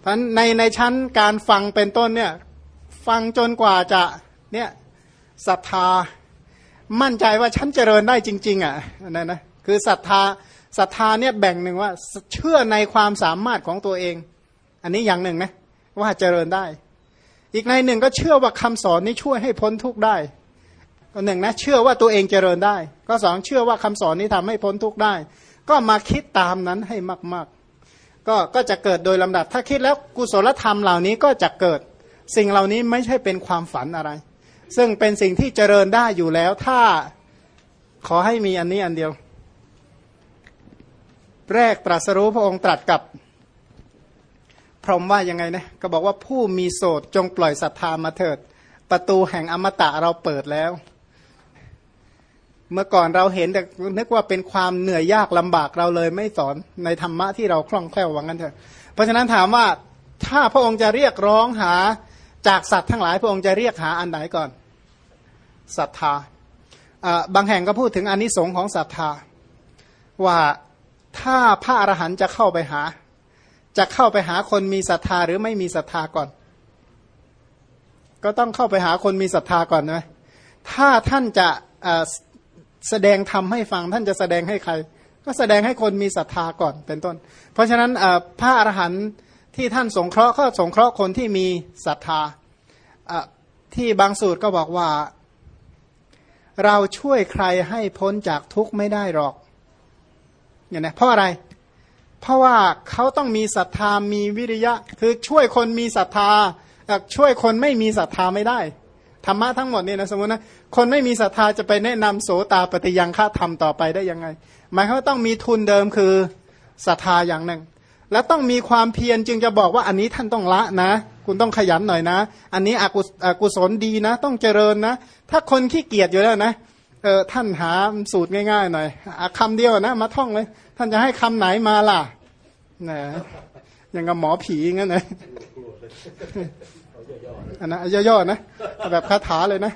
เพราะในในชั้นการฟังเป็นต้นเนี่ยฟังจนกว่าจะเนี่ยศรัทธามั่นใจว่าฉันเจริญได้จริง ๆ อะนั่นนะคือศรัทธาศรัทธาเนี่ยแบ่งหนึ่งว่าเชื่อในความสามารถของตัวเอง อันนี้อย่างหนึ่งนะว่าเจริญได้ อีกในหนึ่งก็เชื่อว่าคำสอนนี้ช่วยให้พ้นทุกข์ได้ ก็หนึ่งนะเชื่อว่าตัวเองเจริญได้ ก็สองเชื่อว่าคำสอนนี้ทำให้พ้นทุกข์ได้ ก็มาคิดตามนั้นให้มาก ๆ ก็ก็จะเกิดโดยลำดับ ถ้าคิดแล้วกุศลธรรมเหล่านี้ก็จะเกิด สิ่งเหล่านี้ไม่ใช่เป็นความฝันอะไร ซึ่งเป็นสิ่งที่เจริญได้อยู่แล้ว ถ้าขอให้มีอันนี้อันเดียว แรกตรัสรู้พระองค์ตรัสกับพรหมว่ายังไงนะก็บอกว่าผู้มีโสดจงปล่อยศรัทธามาเถิด ประตูแห่งอมตะเราเปิดแล้ว เมื่อก่อนเราเห็นแต่นึกว่าเป็นความเหนื่อยยากลำบากเราเลยไม่สอนในธรรมะที่เราคล่องแคล่วว่างั้นเถอะ เพราะฉะนั้นถามว่าถ้าพระองค์จะเรียกร้องหาจากสัตว์ทั้งหลายพระองค์จะเรียกหาอันไหนก่อนศรัทธาบางแห่งก็พูดถึงอนิสงค์ของศรัทธา ว่าถ้าพระอรหันต์จะเข้าไปหา จะเข้าไปหาคนมีศรัทธาหรือไม่มีศรัทธาก่อน ก็ต้องเข้าไปหาคนมีศรัทธาก่อนนะถ้าท่านจะ แสดงธรรมให้ฟังท่านจะแสดงให้ใคร ก็แสดงให้คนมีศรัทธาก่อนเป็นต้น เพราะฉะนั้นพระอรหันต์ที่ท่านสงเคราะห์ก็สงเคราะห์คนที่มีศรัทธาที่บางสูตรก็บอกว่า เราช่วยใครให้พ้นจากทุกข์ไม่ได้หรอกเนี่ยนะเพราะอะไร เพราะว่าเขาต้องมีศรัทธามีวิริยะ คือช่วยคนมีศรัทธาช่วยคนไม่มีศรัทธาไม่ได้ธรรมะทั้งหมดเนี่ยนะสมมตินะ คนไม่มีศรัทธาจะไปแนะนำโสตาปฏิยังฆ่าธรรมต่อไปได้ยังไง หมายความว่าต้องมีทุนเดิมคือศรัทธาอย่างหนึ่ง แล้วต้องมีความเพียรจึงจะบอกว่าอันนี้ท่านต้องละนะ คุณต้องขยันหน่อยนะ อันนี้อกุอกุศลดีนะ ต้องเจริญนะ ถ้าคนขี้เกียจอยู่แล้วนะเออท่านหาสูตรง่ายๆหน่อยอคำเดียวนะมาท่องเลย ท่านจะให้คำไหนมาล่ะนะยังกับหมอผีงั้นเลยอันนะย่อๆนะแบบคาถาเลยนะ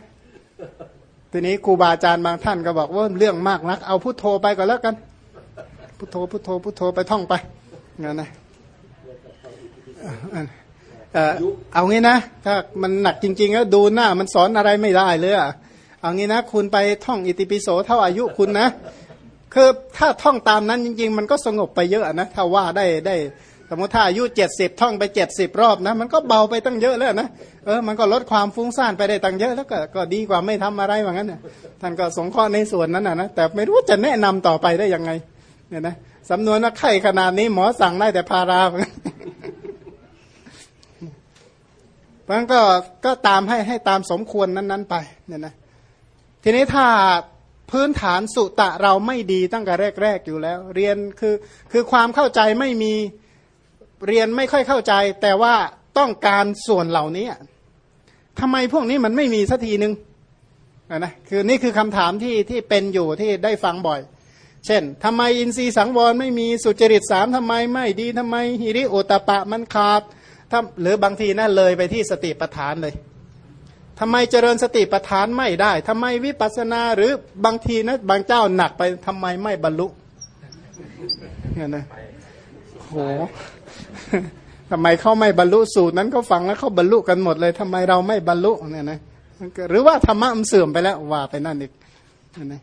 ทีนี้ครูบาอาจารย์บางท่านก็บอกว่าเรื่องมากนัก เอาพุทโธไปก่อนแล้วกัน พุทโธพุทโธพุทโธไปท่องไปงั้นนะเอางี้นะ ถ้ามันหนักจริงๆแล้วดูหน้า มันสอนอะไรไม่ได้เลยอะเอางี้นะ คุณไปท่องอิติปิโสเท่าอายุคุณนะคือถ้าท่องตามนั้นจริง ๆ มันก็สงบไปเยอะนะ ถ้าว่าได้ได้ มมติถ้าอายุเจ็ดสิบท่องไปเจ็ดสิบรอบนะ มันก็เบาไปตั้งเยอะแล้วนะเออมันก็ลดความฟุ้งซ่านไปได้ตั้งเยอะแล้วก็ก็ดีกว่าไม่ทำอะไรว่างั้นนะท่านก็สงเคราะห์ในส่วนนั้นนะนะแต่ไม่รู้จะแนะนำต่อไปได้ยังไงเนี่ยนะสำนวนว่าไข้ขนาดนี้หมอสั่งได้แต่พาราเพราะงั้นก็ก็ตามให้ให้ตามสมควรนั้น ๆ ไปเนี่ยนะทีนี้ถ้าพื้นฐานสุตะเราไม่ดีตั้งแต่แรก ๆ อยู่แล้ว เรียนคือคือความเข้าใจไม่มี เรียนไม่ค่อยเข้าใจ แต่ว่าต้องการส่วนเหล่านี้ทำไมพวกนี้มันไม่มีสักทีหนึ่งนะคือนี่คือคำถามที่ที่เป็นอยู่ที่ได้ฟังบ่อย เช่นทำไมอินทรีย์สังวรไม่มีสุจริตสามทำไมไม่ดีทำไมฮิริโอตปะมันขาดถ้าหรือบางทีนะ่นเลยไปที่สติปัฏฐานเลยทำไมเจริญสติปัฏฐานไม่ได้ทำไมวิปัสนาหรือบางทีนะบางเจ้าหนักไปทำไมไม่บรรลุเนี่ยนะโห ทำไมเขาไม่บรรลุสูตรนั้นเขาฟังแล้วเขาบรรลุกันหมดเลยทำไมเราไม่บรรลุเนี่ยนะหรือว่าธรรมะมันเสื่อมไปแล้วว่าไปนั่นอีกนี่ยนะ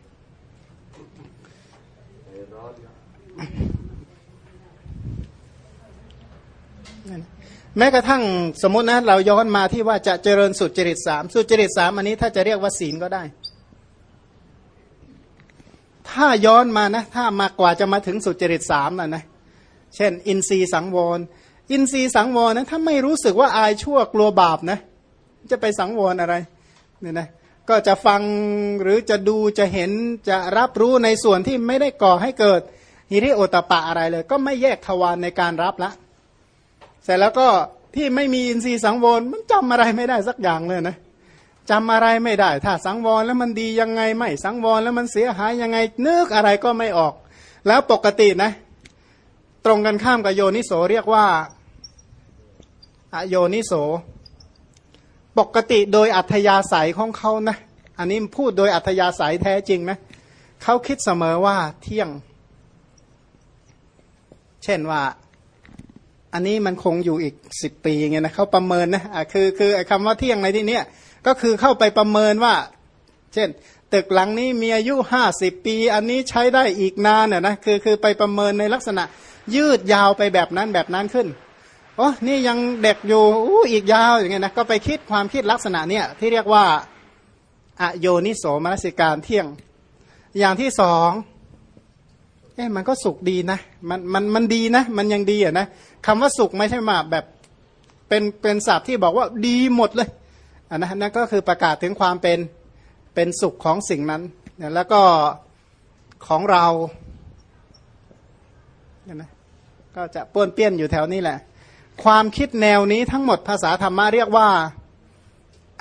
แม้กระทั่งสมมตินะเราย้อนมาที่ว่าจะเจริญสุจริตสามสุจริตสามอันนี้ถ้าจะเรียกว่าศีลก็ได้ ถ้าย้อนมานะ ถ้ามากกว่าจะมาถึงสุจริตสามนะนะเช่น อินทรีสังวร อินทรีย์สังวรนะถ้าไม่รู้สึกว่าอายชั่วกลัวบาปนะ จะไปสังวรอะไรเนี่ยนะก็จะฟังหรือจะดูจะเห็นจะรับรู้ในส่วนที่ไม่ได้ก่อให้เกิดฮิริโอตปะอะไรเลย ก็ไม่แยกทวารในการรับละเสร็จแล้วก็ที่ไม่มีอินทรีย์สังวรมันจำอะไรไม่ได้สักอย่างเลยนะจำอะไรไม่ได้ ถ้าสังวรแล้วมันดียังไงไม่สังวรแล้วมันเสียหายยังไงนึกอะไรก็ไม่ออก แล้วปกตินะ ตรงกันข้ามกับโยนิโสเรียกว่าอโยนิโส ปกติโดยอัธยาศัยของเขานะ อันนี้พูดโดยอัธยาศัยแท้จริงนะเขาคิดเสมอว่าเที่ยง เช่นว่า อันนี้มันคงอยู่อีกสิบปีอย่างเงี้ยนะเขาประเมินนะะคือคือคำว่าเที่ยงในที่เนี้ยก็คือเข้าไปประเมินว่า เช่น ตึกหลังนี้มีอายุห้าสิบปี อันนี้ใช้ได้อีกนานน่ยนะคือคือไปประเมินในลักษณะ ยืดยาวไปแบบนั้นแบบนั้นขึ้นโอ้นี่ยังเด็กอยู่อู้อีกยาวอย่างเงี้ยนะก็ไปคิดความคิดลักษณะเนี้ยที่เรียกว่าอโยนิโสมนสิการเที่ยง อย่างที่สองเอ๊ะมันก็สุขดีนะมันมันมันดีนะ มันยังดีอะนะคำว่าสุขไม่ใช่มาแบบเป็นเป็นศัพท์ที่บอกว่าดีหมดเลยอันนั้นนั่นก็คือประกาศถึงความเป็นเป็นสุขของสิ่งนั้น แล้วก็ของเราเนี่ยนะ ก็จะป้วนเปี้ยนอยู่แถวนี้แหละ ความคิดแนวนี้ทั้งหมดภาษาธรรมะเรียกว่า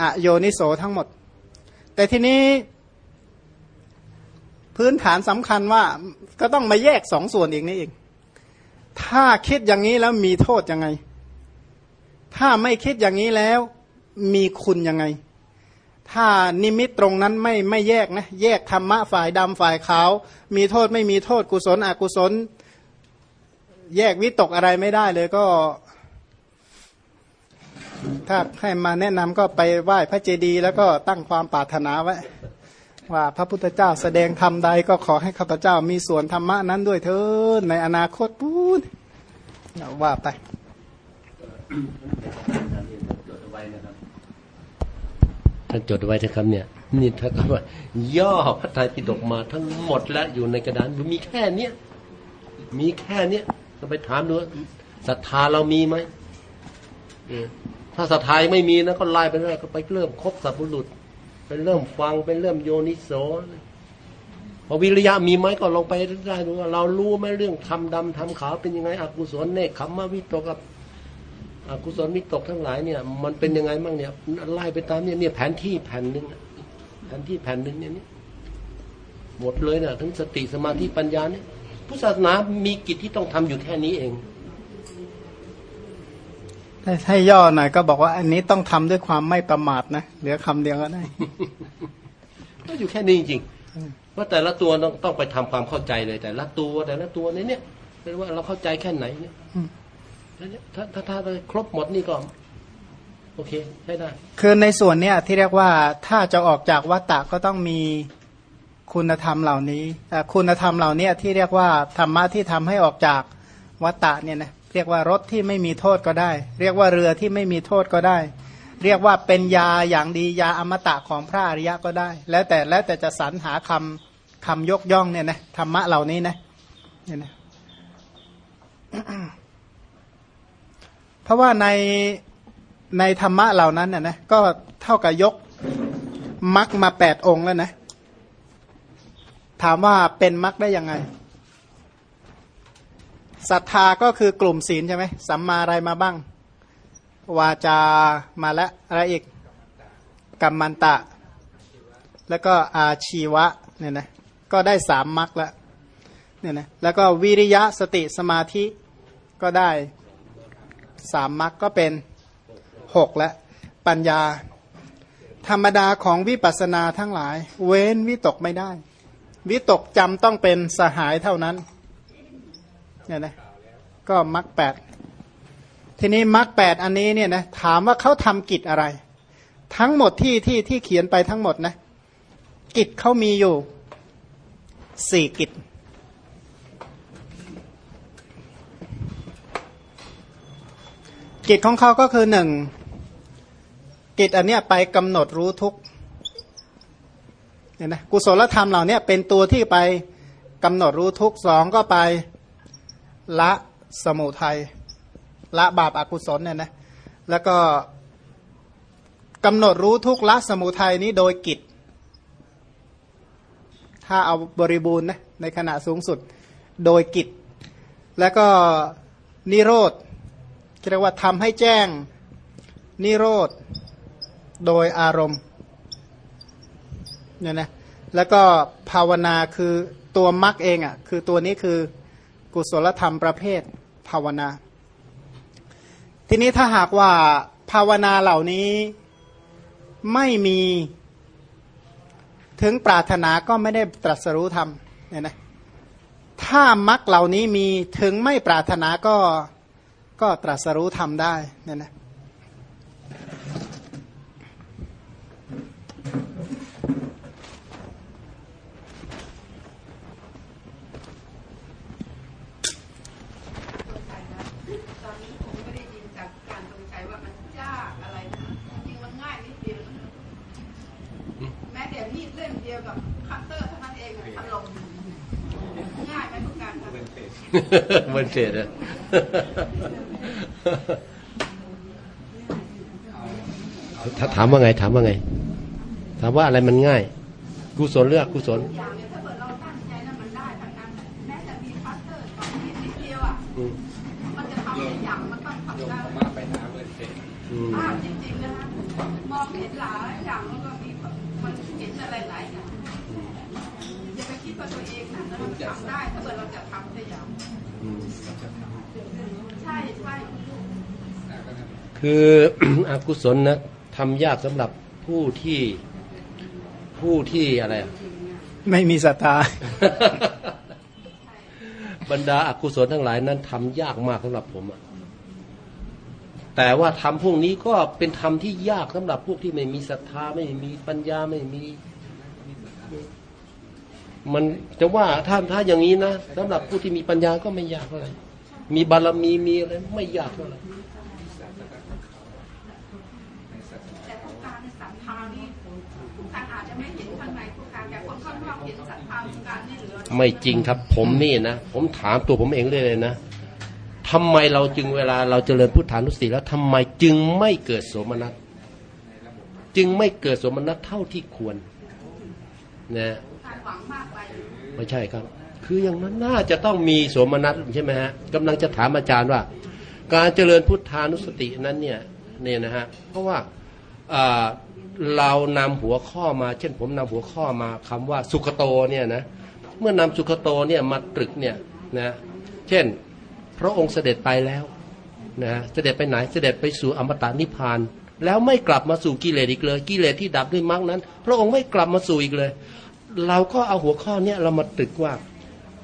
อโยนิโสทั้งหมด แต่ทีนี้ พื้นฐานสำคัญว่าก็ต้องมาแยกสองส่วนอีกนี่เองถ้าคิดอย่างนี้แล้วมีโทษยังไง ถ้าไม่คิดอย่างนี้แล้วมีคุณยังไง ถ้านิมิตตรงนั้นไม่ไม่แยกนะ แยกธรรมะฝ่ายดำฝ่ายขาว มีโทษไม่มีโทษกุศลอกุศล แยกวิตกอะไรไม่ได้เลยก็ ถ้าให้มาแนะนำก็ไปไหว้พระเจดีย์แล้วก็ตั้งความปรารถนาไว้ ว่าพระพุทธเจ้าแสดงธรรมใดก็ขอให้ข้าพเจ้ามีส่วนธรรมะนั้นด้วยเถิดในอนาคตพูดว่าไปท่านจดไว้นะครับเนี่ยนี่ถ้าก็ว่า ย่อพระไตรปิฎกมาทั้งหมดแล้วอยู่ในกระดานมีแค่เนี้ยมีแค่เนี้ย เราไปถามดูศรัทธาเรามีไหมถ้าศรัทธาไม่มีนะก็ไล่ไปเรื่อยก็ไปเริ่มคบสัพพุรุษเป็นเริ่มฟังเป็นเริ่มโยนิโสพอวิริยะมีไหมก็ลองไปได้ดูว่าเรารู้ไหมเรื่องทำดำทำขาวเป็นยังไงอกุศลเนคขมมาวิตกับอกุศลมิตกทั้งหลายเนี่ย มันเป็นยังไงบ้างเนี่ยไล่ไปตามเนี่ยเนี่ยแผนที่แผ่นหนึ่งแผนที่แผ่นหนึ่งเนี่ยหมดเลยนะทั้งสติสมาธิปัญญาเนี่ย พุทธศาสนามีกิจที่ต้องทำอยู่แค่นี้เองให้ย่อหน่อยก็บอกว่า อันนี้ต้องทำด้วยความไม่ประมาทนะเหลือคำเดียวก็ได้ก็อยู่แค่นี้จริงๆว่าแต่ละตัวต้องต้องไปทำความเข้าใจเลยแต่ละตัวแต่ละตัวเนี่ยเนี่ยเป็นว่าเราเข้าใจแค่ไหนเนี่ยถ้าถ้าถ้าครบหมดนี่ก็โอเคใช้ได้ คือในส่วนเนี้ยที่เรียกว่าถ้าจะออกจากวัตตะก็ต้องมี คุณธรรมเหล่านี้คุณธรรมเหล่านี้ที่เรียกว่าธรรมะที่ทำให้ออกจากวัตตะเนี่ยนะเรียกว่ารถที่ไม่มีโทษก็ได้ เรียกว่าเรือที่ไม่มีโทษก็ได้ เรียกว่าเป็นยาอย่างดียาอมตะของพระอริยะก็ได้ แล้วแต่แล้วแต่จะสรรหาคำคำยกย่องเนี่ยนะธรรมะเหล่านี้นะเนี่ยนะเพราะว่าในในธรรมะเหล่านั้นน่ยนะก็เท่ากับยกมักมาแปดองค์แล้วนะ ถามว่าเป็นมักได้ยังไงศรัทธาก็คือกลุ่มศีลใช่ไหมสัมมาอะไรมาบ้าง วาจามาแล้วอะไรอีกกรรมันตะ แล้วก็อาชีวะเนี่ยนะก็ได้สามมักแล้วเนี่ยนะแล้วก็วิริยะสติสมาธิก็ได้สามมรรคก็เป็นหกและปัญญา ธรรมดาของวิปัสสนาทั้งหลาย เว้นวิตกไม่ได้ วิตกจำต้องเป็นสหายเท่านั้นเนี่ยนะก็มรรคแปดทีนี้มรรคแปดอันนี้เนี่ยนะถามว่าเขาทำกิจอะไร ทั้งหมดที่ที่ที่เขียนไปทั้งหมดนะกิจเขามีอยู่สี่กิจกิจของเขาก็คือหนึ่งกิจอันเนี้ยไปกำหนดรู้ทุก เห็นไหมกุศลธรรมเหล่านี้เป็นตัวที่ไปกำหนดรู้ทุกสองก็ไปละสมุทัยละบาปอากุศลเนี่ยนะแล้วก็กำหนดรู้ทุกละสมุทัยนี้โดยกิจ ถ้าเอาบริบูรณ์นะในขณะสูงสุดโดยกิจ แล้วก็นิโรธเรียกว่าทำให้แจ้งนิโรธโดยอารมณ์ เนี่ยนะแล้วก็ภาวนาคือตัวมรรคเองอะ่ะคือตัวนี้คือกุศลธรรมประเภทภาวนา ทีนี้ถ้าหากว่าภาวนาเหล่านี้ไม่มีถึงปรารถนาก็ไม่ได้ตรัสรู้ธรรมเนี่ยนะถ้ามรรคเหล่านี้มีถึงไม่ปรารถนาก็ก็ตรัสรู้ทำได้เนี่ยนะ ตอนนี้ผมไม่ได้ยินจากการตรงใจว่ามันยากอะไรนะจริงๆมันง่ายนิดเดียวนะแม้แต่มีดเล่มเดียวกับคัตเตอร์เท่านั้นเองอะถล่มง่ายไหมทุกการครับ มันเศษอะถ้าถามว่าไง ถามว่าไง ถามว่าอะไรมันง่าย กุศลเลือกกุศล อย่างเนี่ยถ้าเกิดเราตั้งใจแล้วมันได้ทั้งนั้นแม้แต่มีคัตเตอร์สองมีดนิดเดียวอะอืมมันจะทำได้อย่างมันต้องทำได้อืมอ่าจริงๆนะคะมองเห็นหลายอย่างแล้วก็มีมันเห็นอะไรหลายอย่างอย่าไปคิดว่าตัวเองนะเราทำได้ถ้าเกิดเราจะทำได้อย่างอืมใช่ใช่คืออกุศลนะทำยากสำหรับผู้ที่ผู้ที่อะไรอะไม่มีศรัทธาบรรดาอากุศลทั้งหลายนั้นทำยากมากสำหรับผมอะแต่ว่าทำพวกนี้ก็เป็นธรรมที่ยากสำหรับพวกที่ไม่มีศรัทธาไม่มีปัญญาไม่มี มันจะว่าถ้าถ้าอย่างนี้นะสำหรับผู้ที่มีปัญญาก็ไม่ยากเท่าไหร่มีบารมีมีอะไรไม่ยากเท่าไหร่แต่ผู้การในศรัทธานี่ผู้การอาจจะไม่เห็นข้างในผู้การแต่คนข้างนอกเห็นศรัทธาผู้การนี่เหลือไม่จริงครับ ผมนี่นะผมถามตัวผมเองเลยเลยนะทำไมเราจึงเวลาเราเจริญพุทธานุสติแล้วทำไมจึงไม่เกิดโสมนัสจึงไม่เกิดโสมนัสเท่าที่ควรนะ การหวังมากไปไม่ใช่ครับ คืออย่างนั้นน่าจะต้องมีสมนัสใช่ไหมฮะกำลังจะถามอาจารย์ว่า การเจริญพุทธานุสตินั้นเนี่ยเนี่ยนะฮะเพราะว่าเรานำหัวข้อมา เช่นผมนำหัวข้อมาคำว่าสุขโตเนี่ยนะเมื่อนำสุขโตเนี่ยมาตรึกเนี่ยนะเช่น พระองค์เสด็จไปแล้วนะเสด็จไปไหนเสด็จไปสู่อมตะนิพพานแล้วไม่กลับมาสู่กิเลสอีกเลย กิเลสที่ดับด้วยมรรคนั้น พระองค์ไม่กลับมาสู่อีกเลย เราก็เอาหัวข้อเนี้ยเรามาตึกว่า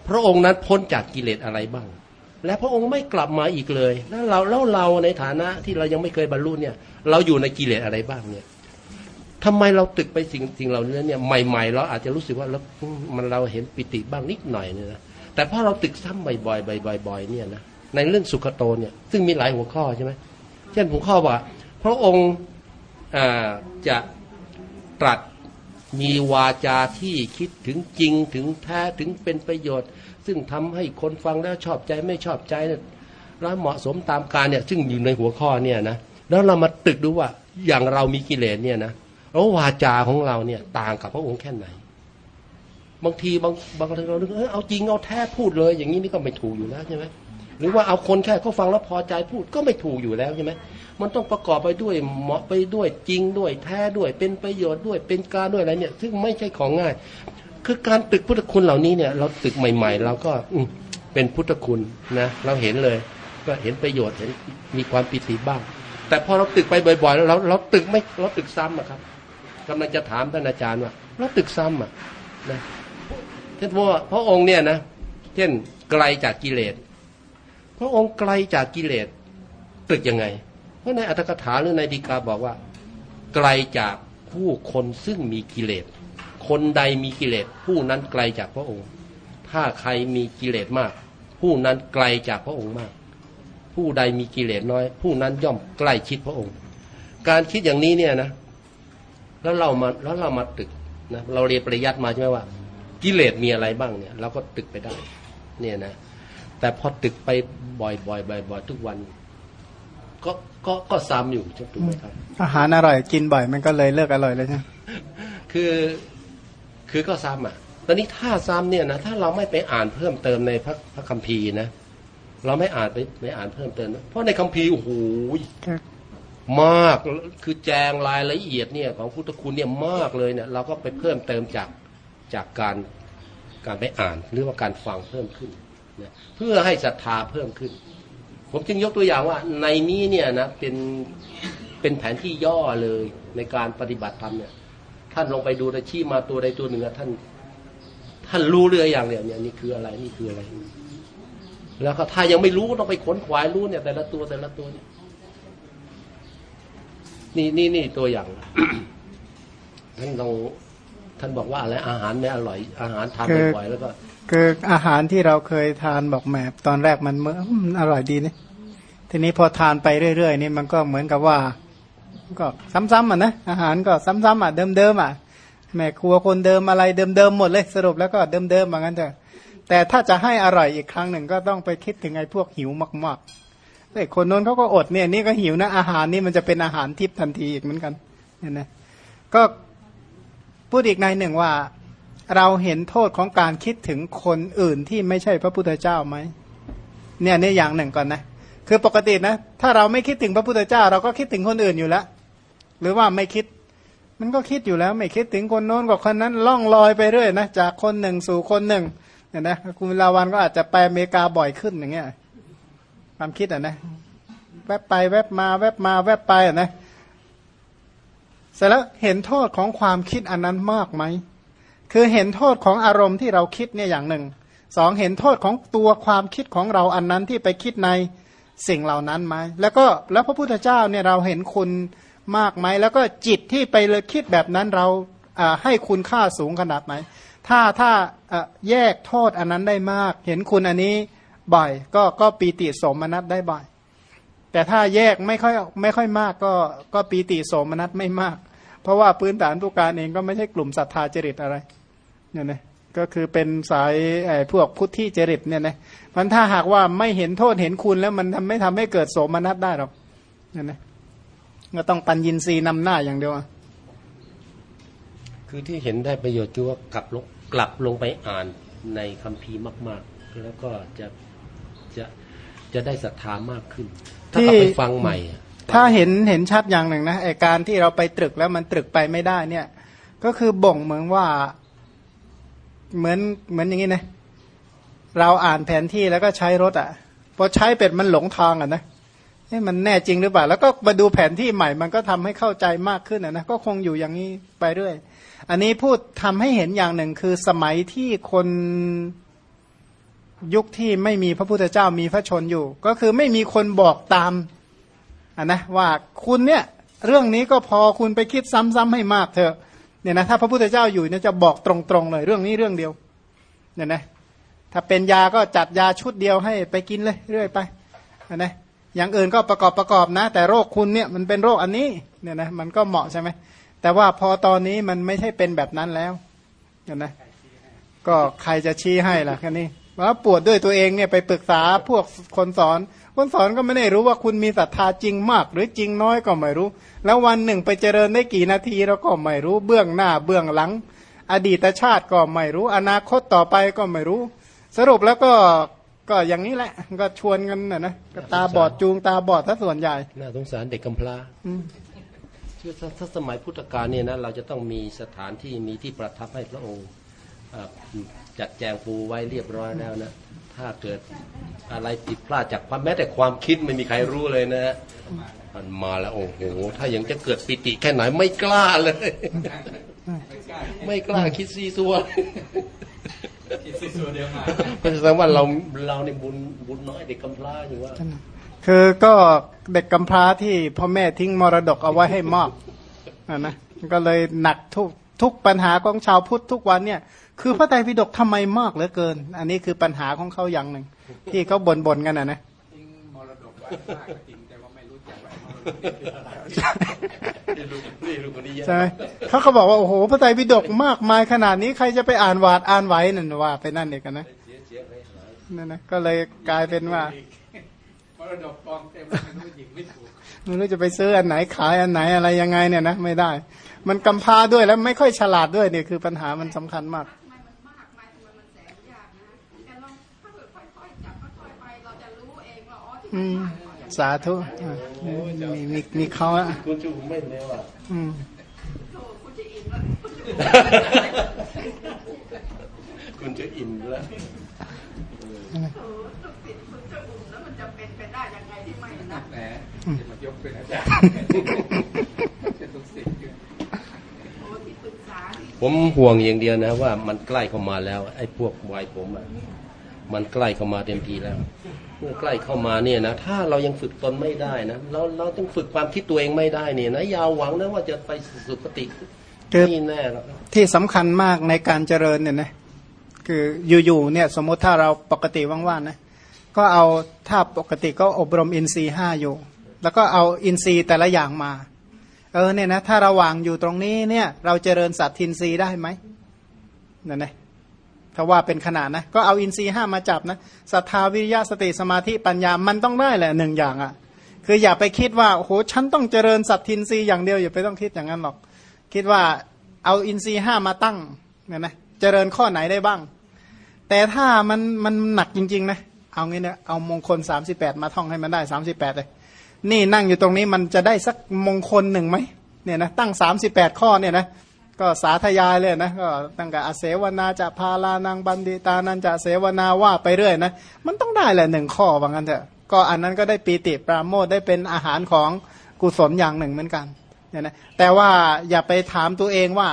พระองค์นั้นพ้นจากกิเลสอะไรบ้าง และพระองค์ไม่กลับมาอีกเลย แล้วเราแล้วเราในฐานะที่เรายังไม่เคยบรรลุเนี่ย เราอยู่ในกิเลสอะไรบ้างเนี่ยทำไมเราตึกไปสิ่งสิ่งเหล่านี้เนี่ยใหม่ ๆ เราอาจจะรู้สึกว่าแล้วมันเราเห็นปิติบ้างนิดหน่อยเนี่ยนะแต่พอเราตึกซ้ำบ่อยๆบ่อยๆบ่อยๆเนี่ยนะในเรื่องสุขโตเนี่ยซึ่งมีหลายหัวข้อใช่ไหมเช่นหัวข้อว่า พระองค์จะตรัส มีวาจาที่คิดถึงจริงถึงแท้ถึงเป็นประโยชน์ ซึ่งทำให้คนฟังแล้วชอบใจไม่ชอบใจเนี่ยแล้วเหมาะสมตามการเนี่ยซึ่งอยู่ในหัวข้อเนี่ยนะแล้วเรามาตึกดูว่าอย่างเรามีกิเลสเนี่ยนะแล้ววาจาของเราเนี่ยต่างกับพระองค์แค่ไหน บางทีบางบางทีเราดเออเอาจริงเอาแท้พูดเลย อย่างนี้นี่ก็ไม่ถูกอยู่แล้วใช่ไหมหรือว่าเอาคนแค่เขาฟังแล้วพอใจพูดก็ไม่ถูกอยู่แล้วใช่ไหม มันต้องประกอบไปด้วยเหมาะไปด้วยจริงด้วยแท้ด้วย เป็นประโยชน์ด้วยเป็นการด้วยอะไรเนี่ย ซึ่งไม่ใช่ของง่าย คือการตึกพุทธคุณเหล่านี้เนี่ย เราตึกใหม่ ๆ เราก็อืเป็นพุทธคุณนะเราเห็นเลยก็เห็นประโยชน์เห็นมีความปิติบ้าง แต่พอเราตึกไปบ่อยๆแล้วเราเราตึกไม่เราตึกซ้ำอะครับกำลังจะถามท่านอาจารย์ว่าเราตึกซ้ำอะนะเช่นว่าพระองค์เนี่ยนะเช่นไกลจากกิเลสพระองค์ไกลจากกิเลสตึกยังไง ราะในอัตถกถาหรือในดีกาบอกว่า ไกลจากผู้คนซึ่งมีกิเลส คนใดมีกิเลส ผู้นั้นไกลจากพระองค์ ถ้าใครมีกิเลสมาก ผู้นั้นไกลจากพระองค์มาก ผู้ใดมีกิเลสน้อย ผู้นั้นย่อมใกล้ชิดพระองค์ การคิดอย่างนี้เนี่ยนะ แล้วเรามาแล้วเรามาตึกนะเราเรียนปริยัติมาใช่ไหมว่า กิเลสมีอะไรบ้างเนี่ยเราก็ตึกไปได้ เนี่ยนะ แต่พอตึกไปบ่อยๆบ่อยๆทุกวัน ก็ก็ก็ซ้ำอยู่ใช่ถูกไหมครับอาหารอร่อยกินบ่อยมันก็เลยเลิกอร่อยเลยใช่ไหมคือคือก็ซ้ำอะตอนนี้ถ้าซ้ำเนี่ยนะถ้าเราไม่ไปอ่านเพิ่มเติมในพระพระคัมภีร์นะเราไม่อ่านไปไม่อ่านเพิ่มเติมนะเพราะในคัมภีร์โอ้โหมากคือแจงรายละเอียดเนี่ย ของพุทธคุณเนี่ยมากเลยเนี่ย เราก็ไปเพิ่มเติมจากจากการการไปอ่านหรือว่าการฟังเพิ่มขึ้นนะเพื่อให้ศรัทธาเพิ่มขึ้น ผมจึงยกตัวอย่างว่าในนี้เนี่ยนะเป็นเป็นแผนที่ย่อเลยในการปฏิบัติธรรมเนี่ย ท่านลงไปดูแลชี้มาตัวใดตัวหนึ่งอะท่าน ท่านรู้เรืออย่างเดียวเนี่ยนี่คืออะไรนี่คืออะไร แล้วก็ถ้ายังไม่รู้ก็ต้องไปขนขวายรู้เนี่ย แต่ละตัวแต่ละตัวเนี่ยนี่นี่นี่ตัวอย่างท่านลองท่านบอกว่าอะไรอาหารไม่อร่อยอาหารทานบ่อยๆแล้วก็ คืออาหารที่เราเคยทานบอกแหมตอนแรกมันเมื่ออืมอร่อยดีนี่ทีนี้พอทานไปเรื่อยๆนี่มันก็เหมือนกับว่า ก็ซ้ำๆอะนะอาหารก็ซ้ำๆอะเดิมๆอะแม่ครัวคนเดิมอะไรเดิมๆหมดเลยสรุปแล้วก็เดิมๆเหมือนกันเถอะแต่ถ้าจะให้อร่อยอีกครั้งหนึ่งก็ต้องไปคิดถึงไอ้พวกหิวมากๆไอ้คนโน้นเขาก็อดเนี่ยนี่ก็หิวนะอาหารนี่มันจะเป็นอาหารทิพย์ทันทีอีกเหมือนกันเนี่ยนะก็พูดอีกในหนึ่งว่า เราเห็นโทษของการคิดถึงคนอื่นที่ไม่ใช่พระพุทธเจ้าไหมเนี่ยนี่อย่างหนึ่งก่อนนะ คือปกตินะ ถ้าเราไม่คิดถึงพระพุทธเจ้า เราก็คิดถึงคนอื่นอยู่แล้ว หรือว่าไม่คิด มันก็คิดอยู่แล้ว ไม่คิดถึงคนโน้นกับคนนั้นล่องลอยไปเรื่อยนะจากคนหนึ่งสู่คนหนึ่งเนี่ยนะคุณลาวันก็อาจจะไปอเมริกาบ่อยขึ้นอย่างเงี้ยความคิดอะนะ แวบไปแวบมา แวบมา แวบไปอะนะเสร็จแล้วเห็นโทษของความคิดอันนั้นมากไหม คือเห็นโทษของอารมณ์ที่เราคิดเนี่ยอย่างหนึ่งสองเห็นโทษของตัวความคิดของเราอันนั้นที่ไปคิดในสิ่งเหล่านั้นไหมแล้วก็แล้วพระพุทธเจ้าเนี่ยเราเห็นคุณมากไหมแล้วก็จิตที่ไปเลยคิดแบบนั้นเราอ่าให้คุณค่าสูงขนาดไหนถ้าถ้าแยกโทษอันนั้นได้มาก เห็นคุณอันนี้บ่อย ก็ก็ปีติสมนัตได้บ่อย แต่ถ้าแยกไม่ค่อยไม่ค่อยมากก็ก็ปีติสมนัสไม่มาก เพราะว่าพื้นฐานผู้การเองก็ไม่ใช่กลุ่มศรัทธาจริตอะไร เนี่ยนะก็คือเป็นสายไอ้พวกพุทธิจริตเนี่ยนะมันถ้าหากว่าไม่เห็นโทษเห็นคุณแล้วมันทำไม่ทำให้เกิดโสมนัสได้หรอกเนี่ยนะก็ต้องปัญญินทรีย์นำหน้าอย่างเดียวอะคือที่เห็นได้ประโยชน์คือว่ากลับลงกลับลงไปอ่านในคัมภีร์มาก ๆ แล้วก็จะจะจะได้ศรัทธามากขึ้น ถ้ากลับไปฟังใหม่อะถ้าเห็นเห็นชัดอย่างหนึ่งนะไอการที่เราไปตรึกแล้วมันตรึกไปไม่ได้เนี่ย ก็คือบ่งเหมือนว่า เหมือนเหมือนอย่างนี้นะเราอ่านแผนที่แล้วก็ใช้รถอะ่ะพอใช้เป็ดมันหลงทางอะนะเอ้มันแน่จริงหรือเปล่า แล้วก็มาดูแผนที่ใหม่มันก็ทำให้เข้าใจมากขึ้นอะนะก็คงอยู่อย่างนี้ไปเรื่อย อันนี้พูดทำให้เห็นอย่างหนึ่งคือสมัยที่คนยุคที่ไม่มีพระพุทธเจ้ามีพระชนอยู่ ก็คือไม่มีคนบอกตามอะนะว่าคุณเนี่ย เรื่องนี้ก็พอคุณไปคิดซ้ำๆให้มากเถอะ เนี่ยนะถ้าพระพุทธเจ้าอยู่เนี่ยจะบอกตรงๆเลยเรื่องนี้เรื่องเดียวเนี่ยนะถ้าเป็นยาก็จัดยาชุดเดียวให้ไปกินเลยเรื่อยไปอะนะอย่างอื่นก็ประกอบประกอบนะ แต่โรคคุณเนี่ยมันเป็นโรคอันนี้เนี่ยนะมันก็เหมาะใช่ไหมแต่ว่าพอตอนนี้มันไม่ใช่เป็นแบบนั้นแล้วเนี่ยนะก็ใครจะชี้ให้ล่ะแค่นี้ว่าปวดด้วยตัวเองเนี่ยไปปรึกษาพวกคนสอน คนสอนก็ไม่ได้รู้ว่าคุณมีศรัทธาจริงมาก หรือจริงน้อยก็ไม่รู้ แล้ววันหนึ่งไปเจริญได้กี่นาทีเราก็ไม่รู้เบื้องหน้าเบื้องหลัง อดีตชาติก็ไม่รู้ อนาคตต่อไปก็ไม่รู้ สรุปแล้วก็ก็อย่างนี้แหละ ก็ชวนกันนะนะก็ตาบอดจูงตาบอดถ้าส่วนใหญ่น่าสงสารเด็กกำพร้าอืมคือถ้าถ้าสมัยพุทธกาลเนี่ยนะเราจะต้องมีสถานที่มีที่ประทับให้พระองค์เอ่อ จัดแจงปูไว้เรียบร้อยแล้วนะ ถ้าเกิดอะไรผิดพลาดจากความแม้แต่ความคิดไม่มีใครรู้เลยนะมันมาแล้วโอ้โหถ้ายังจะเกิดปิติแค่ไหนไม่กล้าเลย ไม่กล้าคิดซีซัวคิดสิส่วเดียวมาเพราะแสดงว่าเราเราในบุญบุญน้อยเด็กกำพร้าอยู่ว่าคือก็เด็กกำพร้าที่พ่อแม่ทิ้งมรดกเอาไว้ให้มอบอะนะก็เลยหนักทุกทุกปัญหาของชาวพุทธทุกวันเนี่ย คือพระไตรปิฎกทำไมมากเหลือเกิน อันนี้คือปัญหาของเขาอย่างหนึ่ง ที่เขาบ่นบ่นๆกันนะนะทิ้งมรดกไว้มากก็จริงแต่ว่าไม่รู้จักว่ามรดกคืออะไรนี่ลูกนี่ลูกคนนี้เยอะใช่ไหมเขาก็บอกว่าโอ้โหพระไตรปิฎกมากมายขนาดนี้ใครจะไปอ่านวาดอ่านไหวนั่นว่า ไปนั่นเองกันนะนั่นนะก็เลยกลายเป็นว่ามรดกกองเต็มเลยไม่รู้หยิบไม่ถูกไม่รู้จะไปซื้ออันไหนขายอันไหนอะไรยังไงเนี่ยนะไม่ได้ มันกำพร้าด้วยแล้วไม่ค่อยฉลาดด้วยเนี่ยคือปัญหามันสำคัญมากทำไมมันมาก องว่าอ๋อที่อืมันมมากกว่าอย่างสาธุอะมีมีมีเขาอะคุณจูไม่เร็วอะอืมโธ่คุณจะอิ่มแล้วคุณจะคุณจะอิ่มแล้วโธ่ลูกศิษย์คุณจะอุ่มแล้วมันจะเป็นไปได้ยังไงที่ไม่นะแหมจะมายกเป็นอาจารย์เป็นลูกศิษย์คือโอ้ที่ปรึกษานี่ผมห่วงอย่างเดียวนะว่ามันใกล้เข้ามาแล้ว ไอ้พวกวัยผมอะมันใกล้เข้ามาเต็มทีแล้ว เมื่อใกล้เข้ามาเนี่ยนะถ้าเรายังฝึกตนไม่ได้นะเราเราต้องฝึกความคิดตัวเองไม่ได้เนี่ยนะอยาวหวังนะว่าจะไปสุคติคือนี่แน่หรอกที่สำคัญมากในการเจริญเนี่ยนะคืออยู่ๆเนี่ยสมมติถ้าเราปกติว่างๆนะก็เอาถ้าปกติก็อบรมอินทรีย์ห้าอยู่ แล้วก็เอาอินทรีย์แต่ละอย่างมา เออเนี่ยนะถ้าระหว่างอยู่ตรงนี้เนี่ย เราเจริญสัตทินทรีย์ได้ไหมนั่นนะ ถ้าว่าเป็นขนาดนะ ก็เอาอินทรีย์ห้ามาจับนะศรัทธาวิริยะสติสมาธิปัญญามันต้องได้แหละหนึ่งอย่างอะ่ะ คืออย่าไปคิดว่าโอ้โหฉันต้องเจริญสัตทินทรีย์อย่างเดียวอย่าไปต้องคิดอย่างนั้นหรอก คิดว่าเอาอินทรีย์ห้ามาตั้งเนี่ยนะเจริญข้อไหนได้บ้าง แต่ถ้ามันมันหนักจริงๆนะเอางี้นะเอามงคล 38 มาท่องให้มันได้ 38เลยนี่นั่งอยู่ตรงนี้มันจะได้สักมงคลหนึ่งไหมเนี่ยนะตั้ง 38 ข้อเนี่ยนะ ก็สาธยายเลยนะก็ตั้งแต่อเสวนาจะพาลานังบันดิตานันจะเสวนาว่าไปเรื่อยนะมันต้องได้แหละหนึ่งข้อว่างั้นเถอะก็อันนั้นก็ได้ปีติปราโมทได้เป็นอาหารของกุศลอย่างหนึ่งเหมือนกันเนี่ยนะแต่ว่าอย่าไปถามตัวเองว่า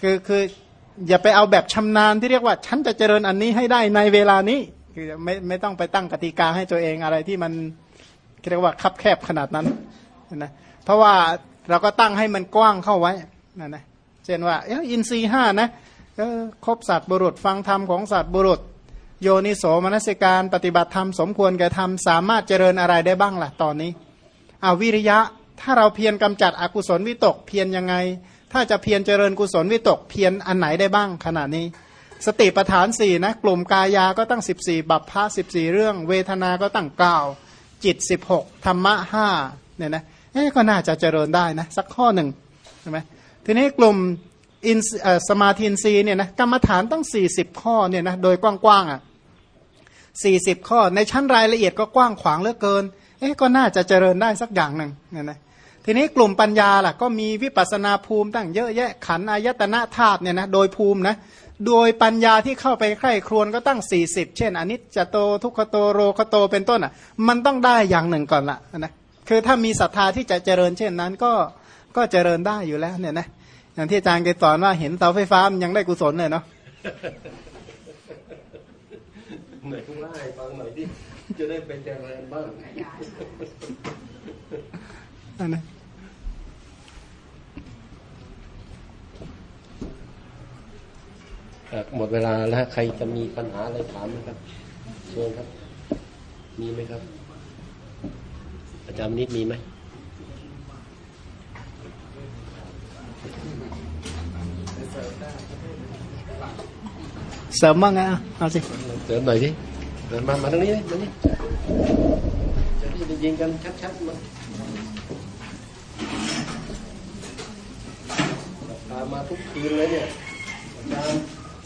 คือคืออย่าไปเอาแบบชำนาญที่เรียกว่า ฉันจะเจริญอันนี้ให้ได้ในเวลานี้คือไม่ไม่ต้องไปตั้งกติกาให้ตัวเองอะไรที่มันเรียกว่าคับแคบขนาดนั้นนะเพราะว่าเราก็ตั้งให้มันกว้างเข้าไว้ นะนะเช่นว่าอินทรีห้านะก็ครบสัตว์บุรุษฟังธรรมของสัตว์บุรุษ โยนิโสมนสิการปฏิบัติธรรมสมควรแก่ธรรมสามารถเจริญอะไรได้บ้างล่ะตอนนี้อาวิริยะถ้าเราเพียรกำจัดอกุศลวิตกเพียรยังไง ถ้าจะเพียรเจริญกุศลวิตกเพียรอันไหนได้บ้างขณะนี้ สติปฐานสี่นะกลุ่มกายาก็ตั้ง 14 บัพพะ14 เรื่อง เวทนา ก็ตั้งเก้าจิต 16 ธรรมะห้าเนี่ยนะเอ๊ก็น่าจะเจริญได้นะสักข้อหนึ่งใช่ไหม ทีนี้กลุ่มอินสมาธินรีเนี่ยนะกรรมฐานตั้ง40 ข้อเนี่ยนะโดยกว้างๆอะ40 ข้อ ในชั้นรายละเอียดก็กว้างขวางเหลือเกินเอ๊ะก็น่าจะเจริญได้สักอย่างหนึ่งเนี่ยนะทีนี้กลุ่มปัญญาล่ะก็มีวิปัสนาภูมิตั้งเยอะแยะขันอายตนะธาตุเนี่ยนะโดยภูมินะโดยปัญญาที่เข้าไปใคร่ครวญก็ตั้ง 40 เช่นอนิจจโตทุกขโตโรคโตเป็นต้นอะมันต้องได้อย่างหนึ่งก่อนละนะคือถ้ามีศรัทธาที่จะเจริญเช่นนั้นก็ก็เจริญได้อยู่แล้วเนี่ยนะ อย่างที่อาจารย์เคยสอนว่าเห็นเสาไฟฟ้ามันยังได้กุศลเลยเนาะไหนไล่ฟังหน่อยดิจะได้ไปเจริญบ้างนั่นนะอะหมดเวลาแล้วใครจะมีปัญหาอะไรถามไหมครับเชิญครับ มีไหมครับ อาจารย์นิดมีไหม เสริมบ้างไงอะเอาสิเดินหน่อยดิเดินมามาตรงนี้เลยมานี่จะได้ยิงกันชัดๆมาตามมาทุกคืนเลยเนี่ยอาจารย์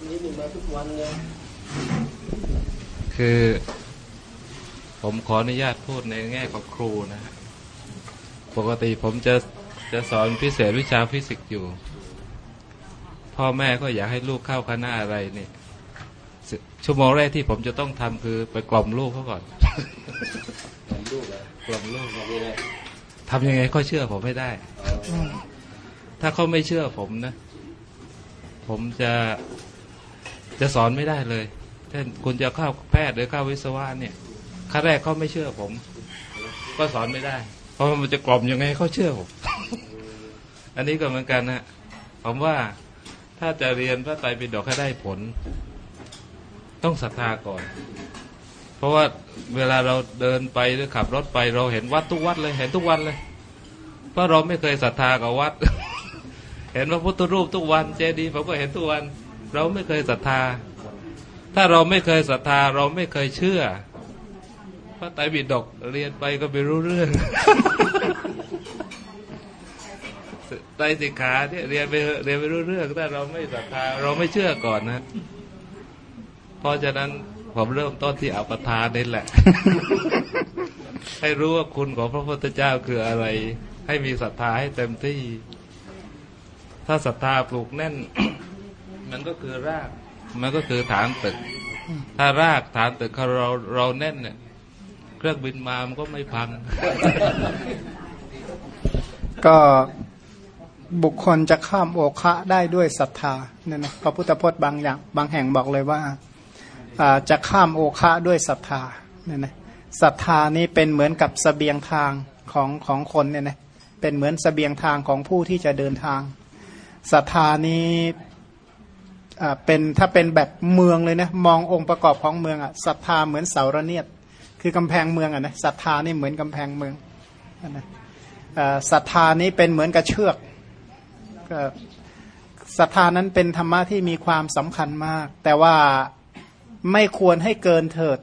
นี่นี่มาทุกวันเลยคือ ผมขออนุญาตพูดในแง่ของครูนะฮะปกติผมจะ จะสอนพิเศษวิชาฟิสิกส์อยู่ พ่อแม่ก็อยากให้ลูกเข้าคณะอะไรเนี่ยสชั่วโมงแรกที่ผมจะต้องทำคือไปกล่อมลูกเขาก่อนผมลูกเหรอกล่อมลูกนี่แหละทำยังไงเขาเชื่อผมไม่ได้ ถ้าเขาไม่เชื่อผมนะ ผมจะจะสอนไม่ได้เลยเช่นคุณจะเข้าแพทย์หรือเข้าวิศวะเนี่ยขั้นแรกเขาไม่เชื่อผม ก็สอนไม่ได้ เพราะมันจะกล่อมยังไงให้เขาเชื่อผม อันนี้ก็เหมือนกันนะผมว่าถ้าจะเรียนพระไตรปิฎกให้ได้ผล ต้องศรัทธาก่อน เพราะว่าเวลาเราเดินไปหรือขับรถไป เราเห็นวัดทุกวัดเลยเห็นทุกวันเลย เพราะเราไม่เคยศรัทธากับวัด เห็นพระพุทธรูปทุกวัน เจดีย์ผมก็เห็นทุกวัน เราไม่เคยศรัทธา ถ้าเราไม่เคยศรัทธา เราไม่เคยเชื่อพระไตรปิฎกเรียนไปก็ไม่รู้เรื่อง ไตรสิกขาเนี่ยเรียนไปเรียนไม่รู้เรื่องถ้าเราไม่ศรัทธาเราไม่เชื่อก่อนนะ เพราะฉะนั้นผมเริ่มต้นที่อัปทานนี่แหละ ให้รู้ว่าคุณของพระพุทธเจ้าคืออะไร ให้มีศรัทธาให้เต็มที่ ถ้าศรัทธาปลูกแน่น มันก็คือราก มันก็คือฐานตึก ถ้ารากฐานตึกเราเราแน่นเนี่ยเครื่องบินมามันก็ไม่พัง ก็ บุคคลจะข้ามโอคะได้ด้วยศรัทธาเนี่ยนะพระพุทธพจน์บางอย่างบางแห่งบอกเลยว่าจะข้ามโอคะด้วยศรัทธาเนี่ยนะศรัทธานี้เป็นเหมือนกับสเสบียงทางของของคนเนี่ยนะเป็นเหมือนสเสบียงทางของผู้ที่จะเดินทางศรัทธานี้อ่เป็นถ้าเป็นแบบเมืองเลยนะมององค์ประกอบของเมืองอะศรัทธาเหมือนเสาระเนียด คือกำแพงเมืองอะนะศรัทธานี่เหมือนกำแพงเมืองนะศรัทธานี้เป็นเหมือนกับเชือก ศรัทธานั้นเป็นธรรมะที่มีความสำคัญมาก แต่ว่าไม่ควรให้เกินเถิด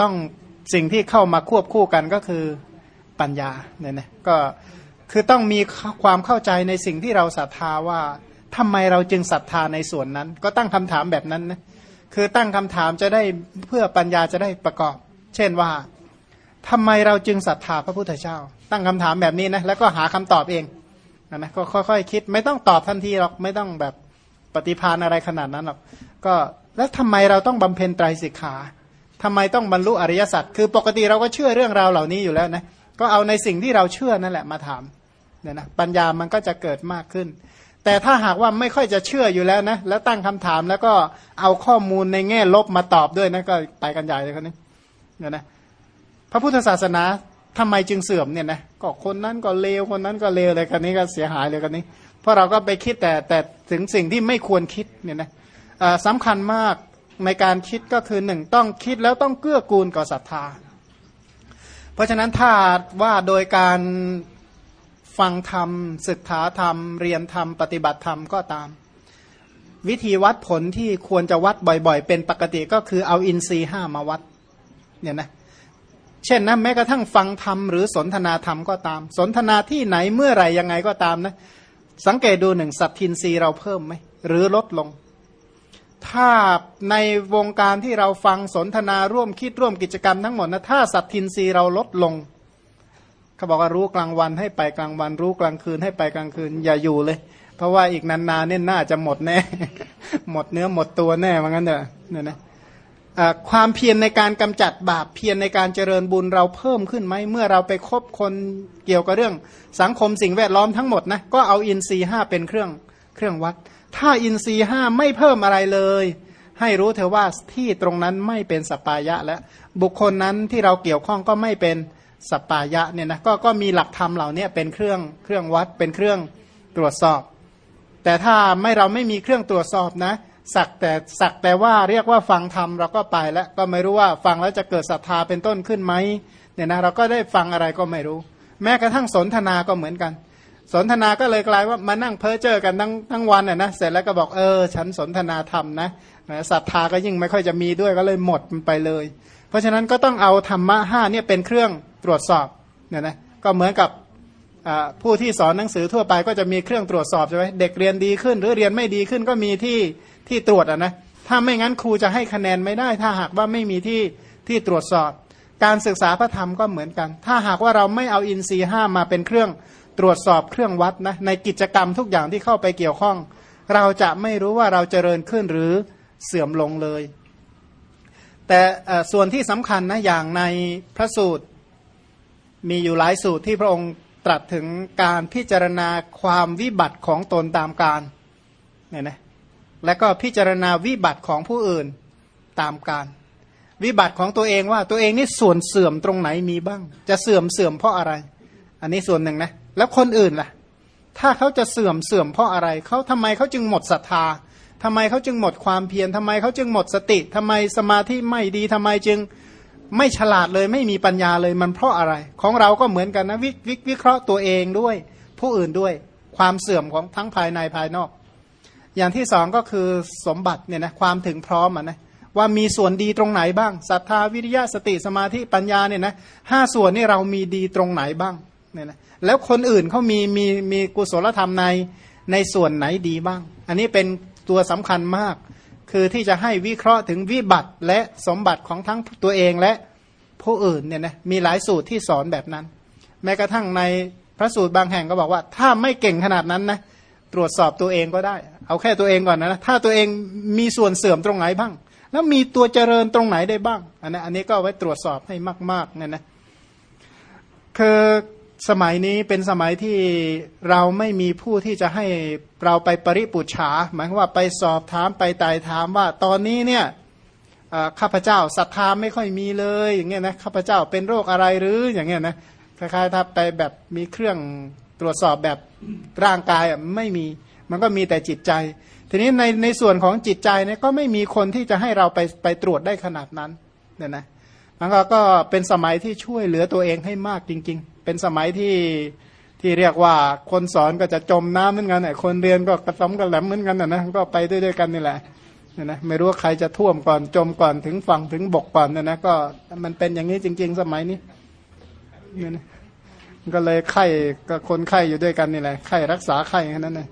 ต้องสิ่งที่เข้ามาควบคู่กันก็คือปัญญาเนี่ยนะก็คือต้องมีความเข้าใจในสิ่งที่เราศรัทธาว่าทำไมเราจึงศรัทธาในส่วนนั้น ก็ตั้งคำถามแบบนั้นนะคือตั้งคำถามจะได้เพื่อปัญญาจะได้ประกอบ เช่นว่าทำไมเราจึงศรัทธาพระพุทธเจ้า ตั้งคำถามแบบนี้นะแล้วก็หาคำตอบเอง นะก็ค่อยๆคิด ไม่ต้องตอบทันทีหรอกไม่ต้องแบบปฏิพานอะไรขนาดนั้นหรอกก็แล้วทำไมเราต้องบำเพ็ญไตรสิกขาทำไมต้องบรรลุอริยสัจคือปกติเราก็เชื่อเรื่องราวเหล่านี้อยู่แล้วนะก็เอาในสิ่งที่เราเชื่อนั่นแหละมาถามเนี่ยนะปัญญามันก็จะเกิดมากขึ้น แต่ถ้าหากว่าไม่ค่อยจะเชื่ออยู่แล้วนะแล้วตั้งคำถามแล้วก็เอาข้อมูลในแง่ลบมาตอบด้วยนะก็ไปกันใหญ่เลยคนนี้เนี่ยนะพระพุทธศาสนา ทำไมจึงเสื่อมเนี่ยนะก็คนนั้นก็เลวคนนั้นก็เลวเลยกันนี้ก็เสียหายเลยกันนี้ เพราะเราก็ไปคิดแต่แต่ถึงสิ่งที่ไม่ควรคิดเนี่ยนะสำคัญมากในการคิดก็คือหนึ่งต้องคิดแล้วต้องเกื้อกูลกับศรัทธา เพราะฉะนั้นถ้าว่าโดยการฟังธรรม ศึกษาธรรม เรียนธรรม ปฏิบัติธรรมก็ตาม วิธีวัดผลที่ควรจะวัดบ่อยๆ เป็นปกติก็คือเอาอินทรีห้ามาวัดเนี่ยนะ เช่นนะแม้กระทั่งฟังธรรมหรือสนทนาธรรมก็ตาม สนทนาที่ไหนเมื่อไหร่ยังไงก็ตามนะ สังเกตดูหนึ่งสัตทินรีเราเพิ่มไหมหรือลดลง ถ้าในวงการที่เราฟังสนทนาร่วมคิดร่วมกิจกรรมทั้งหมดนะถ้าสัตทินรีเราลดลงเขาบอกว่ารู้กลางวันให้ไปกลางวัน รู้กลางคืนให้ไปกลางคืน อย่าอยู่เลย เพราะว่าอีกนานๆเนี่ยน่าจะหมดแน่ หมดเนื้อหมดตัวแน่เหมือนกันเถอะเนี่ยนะ ความเพียรในการกำจัดบาปเพียรในการเจริญบุญเราเพิ่มขึ้นไหมเมื่อเราไปคบคนเกี่ยวกับเรื่อง สังคมสิ่งแวดล้อมทั้งหมดนะก็เอาอินทรีห้าเป็นเครื่องเครื่องวัด ถ้าอินทรีห้าไม่เพิ่มอะไรเลย ให้รู้เถอะว่าที่ตรงนั้นไม่เป็นสปายะและบุคคลนั้นที่เราเกี่ยวข้องก็ไม่เป็นสปายะเนี่ยนะก็ก็มีหลักธรรมเหล่านี้เป็นเครื่องเครื่องวัดเป็นเครื่องตรวจสอบ แต่ถ้าไม่เราไม่มีเครื่องตรวจสอบนะ สักแต่สักแต่ว่าเรียกว่าฟังธรรมเราก็ไปแล้วก็ไม่รู้ว่าฟังแล้วจะเกิดศรัทธาเป็นต้นขึ้นไหมเนี่ยนะเราก็ได้ฟังอะไรก็ไม่รู้ แม้กระทั่งสนทนาก็เหมือนกัน สนทนาก็เลยกลายว่ามานั่งเพ้อเจอกันทั้งทั้งวันอะนะเสร็จแล้วก็บอกเออ ฉันสนทนาธรรมนะศรัทธาก็ยิ่งไม่ค่อยจะมีด้วยก็เลยหมดมันไปเลย เพราะฉะนั้นก็ต้องเอาธรรมะห้าเนี่ยเป็นเครื่องตรวจสอบเนี่ยนะก็เหมือนกับผู้ที่สอนหนังสือทั่วไปก็จะมีเครื่องตรวจสอบใช่ไหมเด็กเรียนดีขึ้น หรือเรียนไม่ดีขึ้นก็มีที่ ที่ตรวจอะนะถ้าไม่งั้นครูจะให้คะแนนไม่ได้ ถ้าหากว่าไม่มีที่ที่ตรวจสอบ การศึกษาพระธรรมก็เหมือนกัน ถ้าหากว่าเราไม่เอาอินทรีห้ามาเป็นเครื่องตรวจสอบเครื่องวัดนะในกิจกรรมทุกอย่างที่เข้าไปเกี่ยวข้อง เราจะไม่รู้ว่าเราเจริญขึ้นหรือเสื่อมลงเลย แต่ส่วนที่สำคัญนะอย่างในพระสูตร มีอยู่หลายสูตรที่พระองค์ตรัสถึงการพิจารณาความวิบัติของตนตามการเนี่ยนะ และก็พิจารณาวิบัติของผู้อื่นตามการ วิบัติของตัวเองว่าตัวเองนี่ส่วนเสื่อมตรงไหนมีบ้าง จะเสื่อมเสื่อมเพราะอะไร อันนี้ส่วนหนึ่งนะแล้วคนอื่นล่ะ ถ้าเขาจะเสื่อมเสื่อมเพราะอะไรเขาทำไมเขาจึงหมดศรัทธาทำไมเขาจึงหมดความเพียรทำไมเขาจึงหมดสติทำไมสมาธิไม่ดีทำไมจึงไม่ฉลาดเลยไม่มีปัญญาเลยมันเพราะอะไร ของเราก็เหมือนกันนะวิววิเคราะห์ตัวเองด้วย ผู้อื่นด้วยความเสื่อมของทั้งภายในภายนอก อย่างที่สองก็คือสมบัติเนี่ยนะความถึงพร้อมอะนะว่ามีส่วนดีตรงไหนบ้างศรัทธาวิริยะสติสมาธิปัญญาเนี่ยนะห้าส่วนนี่เรามีดีตรงไหนบ้างเนี่ยนะแล้วคนอื่นเขามีมีมีกุศลธรรมในในส่วนไหนดีบ้าง อันนี้เป็นตัวสำคัญมาก คือที่จะให้วิเคราะห์ถึงวิบัติและสมบัติของทั้งตัวเองและผู้อื่นเนี่ยนะมีหลายสูตรที่สอนแบบนั้น แม้กระทั่งในพระสูตรบางแห่งก็บอกว่า ถ้าไม่เก่งขนาดนั้นนะตรวจสอบตัวเองก็ได้ เอาแค่ตัวเองก่อนนะถ้าตัวเองมีส่วนเสื่อมตรงไหนบ้าง แล้วมีตัวเจริญตรงไหนได้บ้างอันนี้อันนี้ก็ไว้ตรวจสอบให้มากๆเนี่ยนะคือสมัยนี้เป็นสมัยที่เราไม่มีผู้ที่จะให้เราไปปริปุชฉาหมายว่าไปสอบถามไปไต่ถามว่าตอนนี้เนี่ยข้าพเจ้าศรัทธาไม่ค่อยมีเลยอย่างเงี้ยนะข้าพเจ้าเป็นโรคอะไรหรืออย่างเงี้ยนะคล้ายๆถ้าไปแบบมีเครื่องตรวจสอบแบบร่างกายไม่มี มันก็มีแต่จิตใจ ทีนี้ในในส่วนของจิตใจเนี่ยก็ไม่มีคนที่จะให้เราไปไปตรวจได้ขนาดนั้นเนี่ยนะมันก็ก็เป็นสมัยที่ช่วยเหลือตัวเองให้มากจริง ๆ เป็นสมัยที่ที่เรียกว่าคนสอนก็จะจมน้ำเหมือนกันไอ้คนเรียนก็กระต้อมกระแหลมเหมือนกันนะนะก็ไปด้วยด้วยกันนี่แหละเนี่ยนะไม่รู้ว่าใครจะท่วมก่อนจมก่อนถึงฝั่งถึงบกก่อนเนี่ยนะก็มันเป็นอย่างนี้จริง ๆ สมัยนี้เนี่ยนะก็เลยไข้ก็คนไข้อยู่ด้วยกันนี่แหละไข้รักษาไข้แค่นั้นเลย